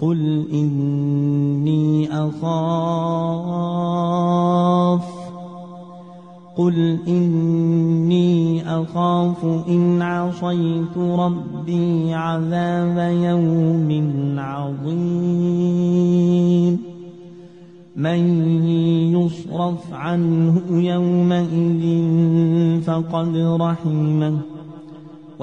قل إني أخاف قل إني أخاف إن عصيت ربي عذاب يوم عظيم من يصرف عنه يومئذ فقد رحمه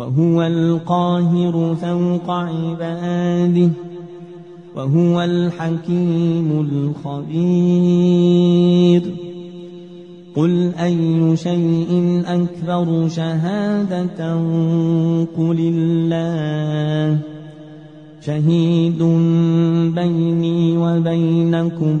وهو القاهر فوق عباده وهو الحكيم الخبير. قل أي شيء أكبر شهادة قل الله. شهيد بيني وبينكم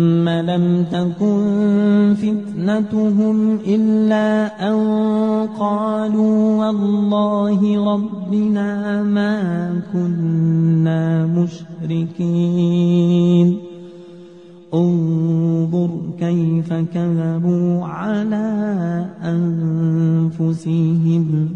لم تكن فتنتهم إلا أن قالوا والله ربنا ما كنا مشركين انظر كيف كذبوا على أنفسهم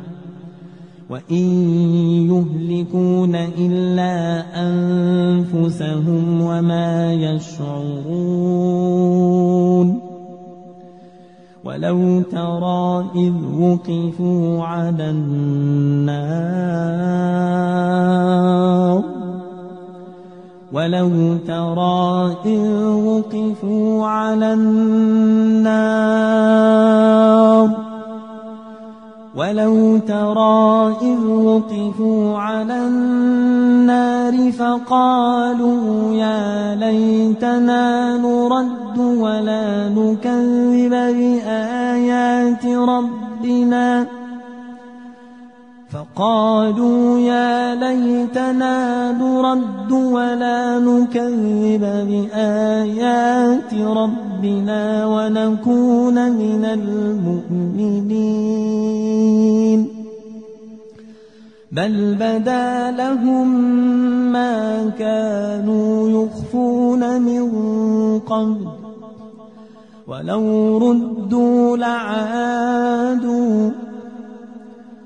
وإن يهلكون إلا أنفسهم وما يشعرون ولو ترى إذ وقفوا على النار ولو ترى إذ وقفوا على النار ولو ترى إذ وقفوا على النار فقالوا يا ليتنا نرد ولا نكذب بآيات ربنا فقالوا يا ليتنا نرد ولا نكذب بآيات ربنا ونكون من المؤمنين. بل بدا لهم ما كانوا يخفون من قبل. ولو ردوا لعادوا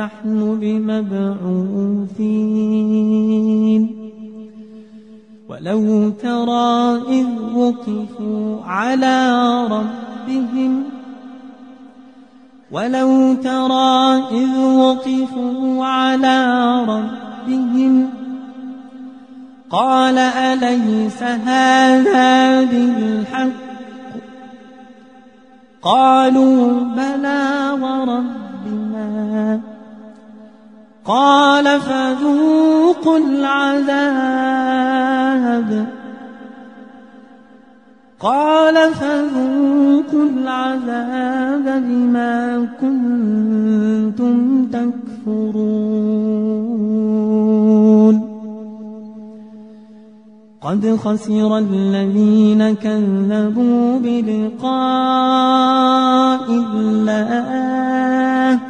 نحن بمبعوثين. ولو ترى إذ وقفوا على ربهم ولو ترى إذ وقفوا على ربهم قال أليس هذا بالحق؟ قالوا بلى وربنا. قال فذوقوا العذاب. قال فذوقوا العذاب بما كنتم تكفرون. قد خسر الذين كذبوا بلقاء الله.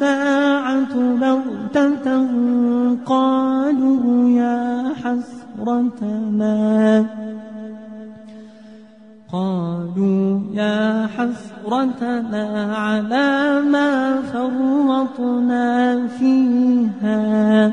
الساعة بغتة قالوا يا حسرتنا. قالوا يا حسرتنا على ما فرطنا فيها.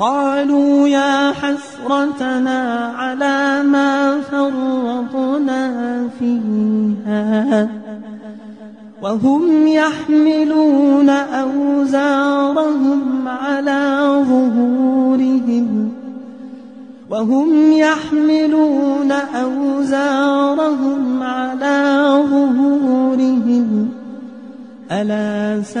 قالوا يا حسرتنا على ما فرطنا فيها. وهم يحملون أوزارهم على ظهورهم. وهم يحملون أوزارهم على ظهورهم. ألا ساء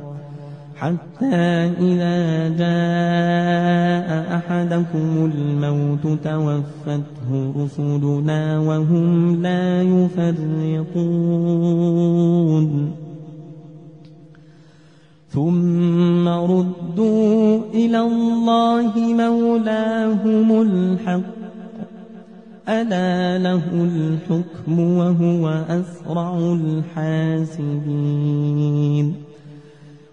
حتى إذا جاء أحدكم الموت توفته رسلنا وهم لا يفرقون ثم ردوا إلى الله مولاهم الحق. ألا له الحكم وهو أسرع الحاسبين.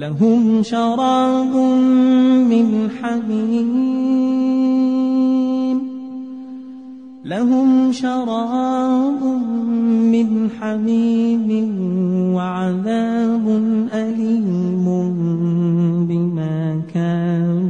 لهم شراب من حميم. لهم شراب من حميم وعذاب أليم بما كانوا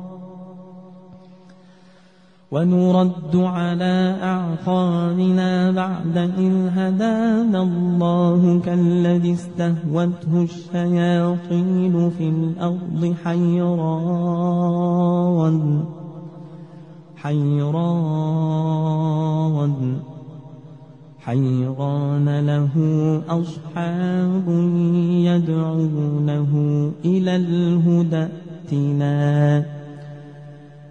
ونرد على أعقابنا بعد إذ هدانا الله كالذي استهوته الشياطين في الأرض حيران حيران حيران له أصحاب يدعونه إلى الهدى ائتنا.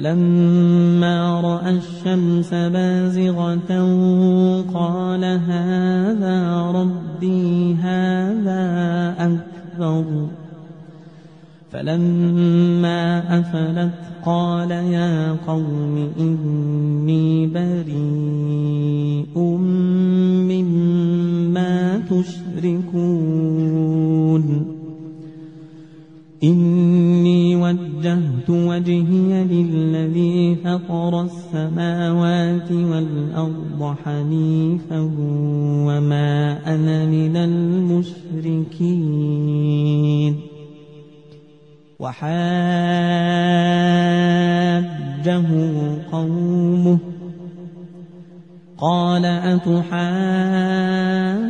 فلما رأى الشمس بازغة قال هذا ربي هذا أكبر. فلما أفلت قال يا قوم إني والأرض حنيفا وما أنا من المشركين. وحاجه قومه. قال أتحاجوني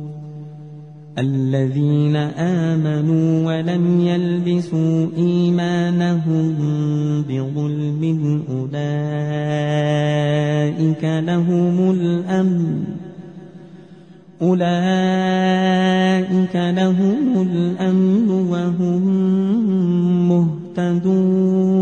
الذين آمنوا ولم يلبسوا إيمانهم بظلم أولئك لهم الأمن. أولئك لهم الأمن وهم مهتدون.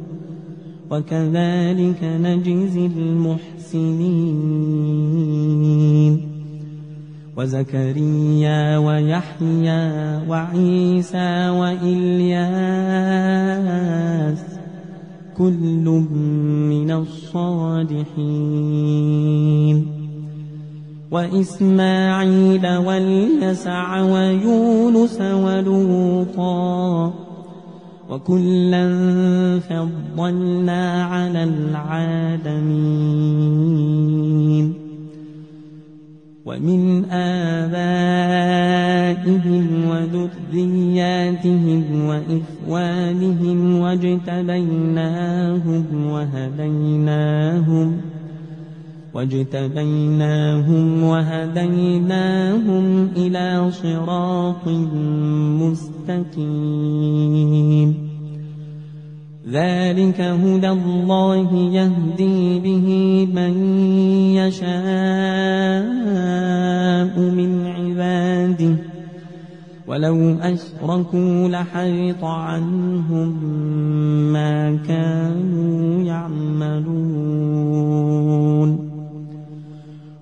وكذلك نجزي المحسنين. وزكريا ويحيى وعيسى وإلياس كل من الصالحين. وإسماعيل واليسع ويونس ولوطا وكلا فضلنا على العالمين. ومن آبائهم وذرياتهم وإخوانهم واجتبيناهم وهديناهم واجتبيناهم وهديناهم إلى صراط مستقيم ذلك هدى الله يهدي به من يشاء من عباده ولو أشركوا لحيط عنهم ما كانوا يعملون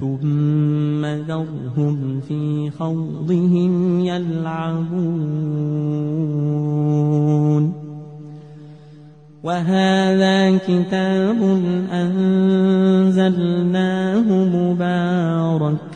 ثم ذرهم في خوضهم يلعبون. وهذا كتاب أنزلناه مبارك.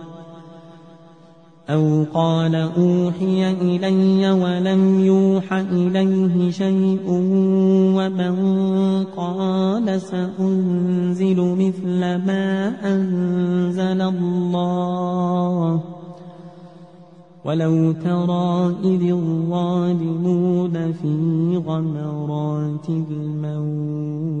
أو قال أوحي إلي ولم يوح إليه شيء ومن قال سأنزل مثل ما أنزل الله ولو ترى إذ الظالمون في غمرات الموت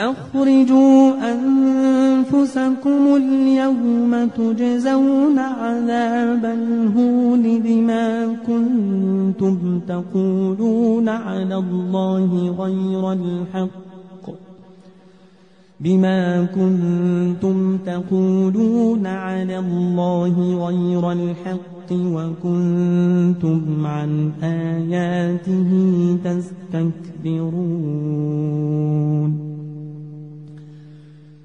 أخرجوا أنفسكم اليوم تجزون عذاب الهون بما كنتم تقولون على الله غير الحق بما كنتم تقولون على الله غير الحق وكنتم عن آياته تستكبرون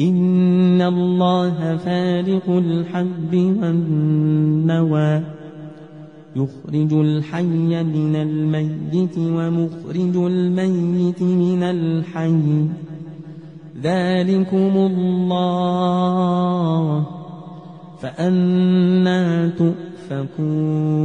إن الله فارق الحب والنوى يخرج الحي من الميت ومخرج الميت من الحي ذلكم الله فأنا تؤفكون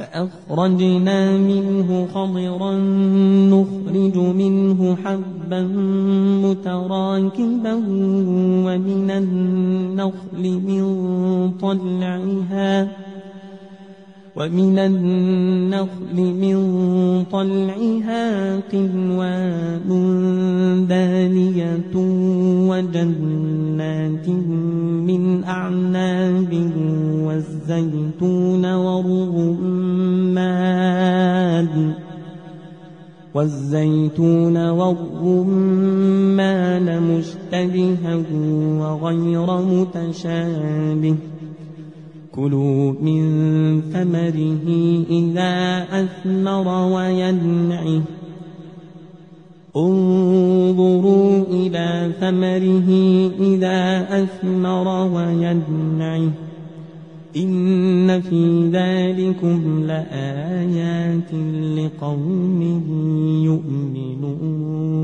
فأخرجنا منه خضرا نخرج منه حبا متراكبا ومن النخل من طلعها ومن النخل من طلعها قنوان دانية وجنات من أعناب والزيتون والرمان والزيتون والرمان مشتبها وغير متشابه كلوا من ثمره إذا أثمر وينعه. انظروا إلى ثمره إذا أثمر وينعه. إن في ذلكم لآيات لقوم يؤمنون.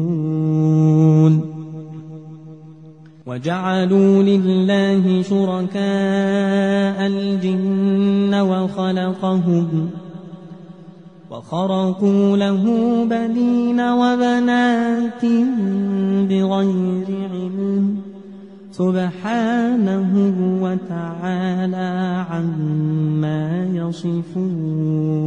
وجعلوا لله شركاء وخلقهم وخرقوا له بنين وبنات بغير علم سبحانه وتعالى عما يصفون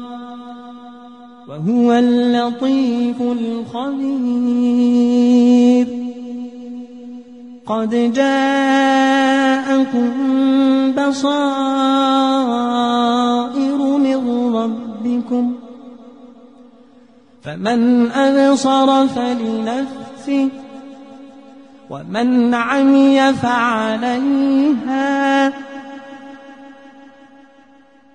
وهو اللطيف الخبير. قد جاءكم بصائر من ربكم فمن أبصر فلنفسه ومن عمي فعليها.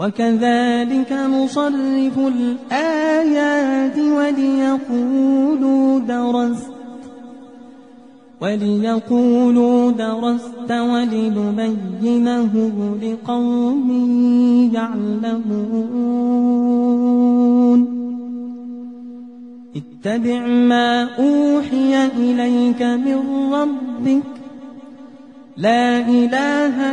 وكذلك نصرف الآيات وليقولوا درست وليقولوا درست ولنبينه لقوم يعلمون. اتبع ما أوحي إليك من ربك. لا إله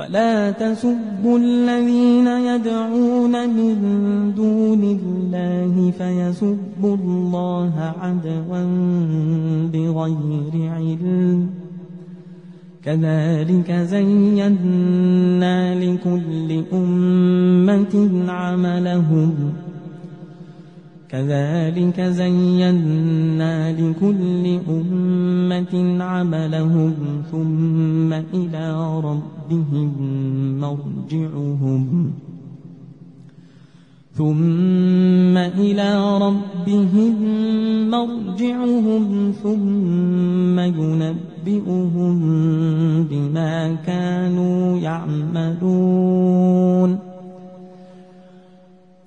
ولا تسبوا الذين يدعون من دون الله فيسبوا الله عدوا بغير علم كذلك زينا لكل أمة عملهم كذلك زينا لكل أمة عملهم ثم إلى ربهم مرجعهم. ثم إلى ربهم مرجعهم ثم ينبئهم بما كانوا يعملون.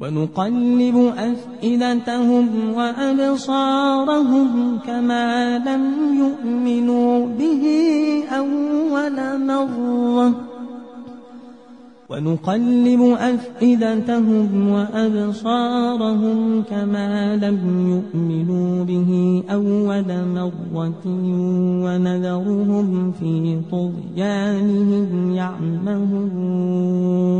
ونقلب أفئدتهم وأبصارهم كما لم يؤمنوا به أول مرة. ونقلب أفئدتهم وأبصارهم كما لم يؤمنوا به أول مرة ونذرهم في طغيانهم يعمهون.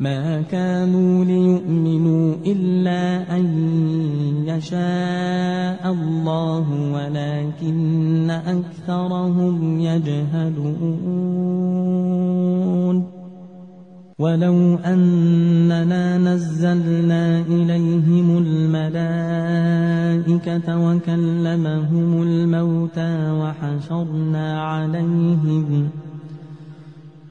ما كانوا ليؤمنوا إلا أن يشاء الله ولكن أكثرهم يجهلون. ولو أننا نزلنا إليهم الملائكة وكلمهم الموتى وحشرنا عليهم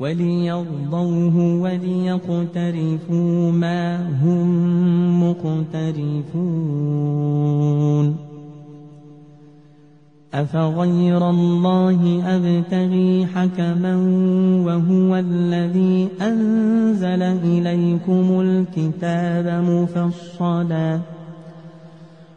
وليرضوه وليقترفوا ما هم مقترفون. أفغير الله أبتغي حكما وهو الذي أنزل إليكم الكتاب مفصلا.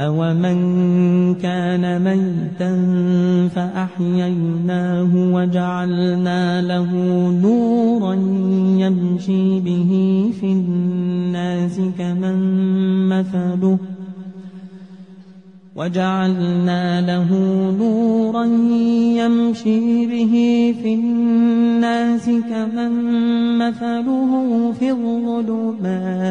أومن كان ميتا فأحييناه وجعلنا له نورا يمشي به في الناس كمن مثله وجعلنا له نورا يمشي به في الناس كمن مثله في الظلمات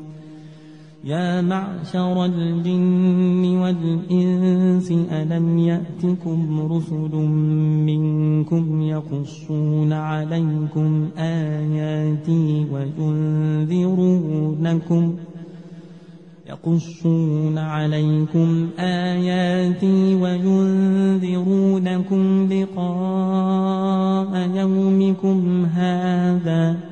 يا معشر الجن والإنس ألم يأتكم رسل منكم يقصون عليكم آياتي وينذرونكم يقصون عليكم آياتي وينذرونكم لقاء يومكم هذا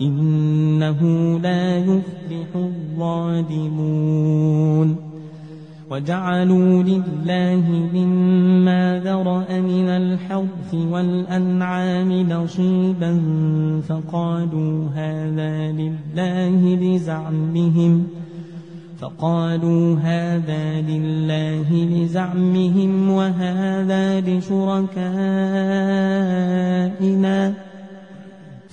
إنه لا يفلح الظالمون. وجعلوا لله مما ذرأ من الحرث والأنعام نصيبا فقالوا هذا لله بزعمهم فقالوا هذا لله بزعمهم وهذا لشركائنا.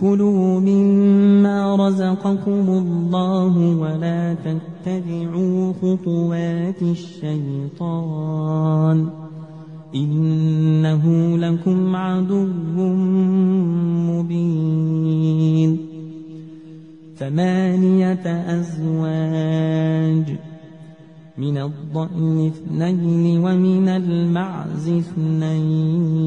كلوا مما رزقكم الله ولا تتبعوا خطوات الشيطان إنه لكم عدو مبين ثمانية أزواج من الضأن اثنين ومن المعز اثنين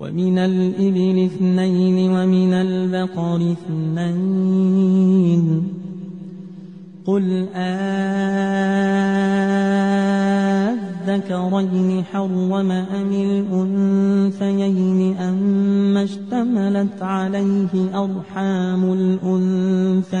ومن الإبل اثنين ومن البقر اثنين. قل أذكرين حرم أم الأنثيين أما اشتملت عليه أرحام الأنثيين؟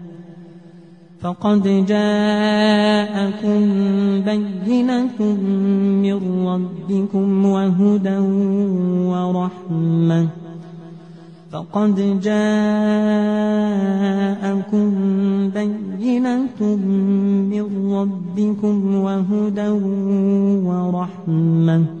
فقد جاءكم بينة من ربكم وهدى ورحمة. فقد جاءكم بينة من ربكم وهدى ورحمة.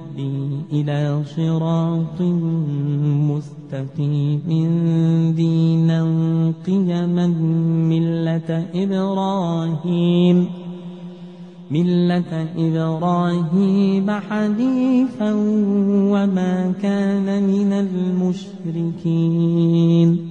إلى صراط مستقيم. دينا قيما ملة إبراهيم. ملة إبراهيم حنيفا وما كان من المشركين.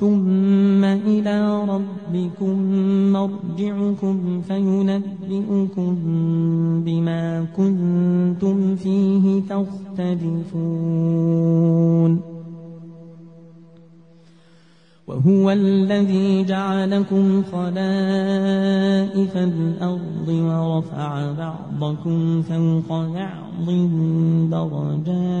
ثم إلى ربكم مرجعكم فينبئكم بما كنتم فيه تختلفون. وهو الذي جعلكم خلائف الأرض ورفع بعضكم فوق بعض درجات.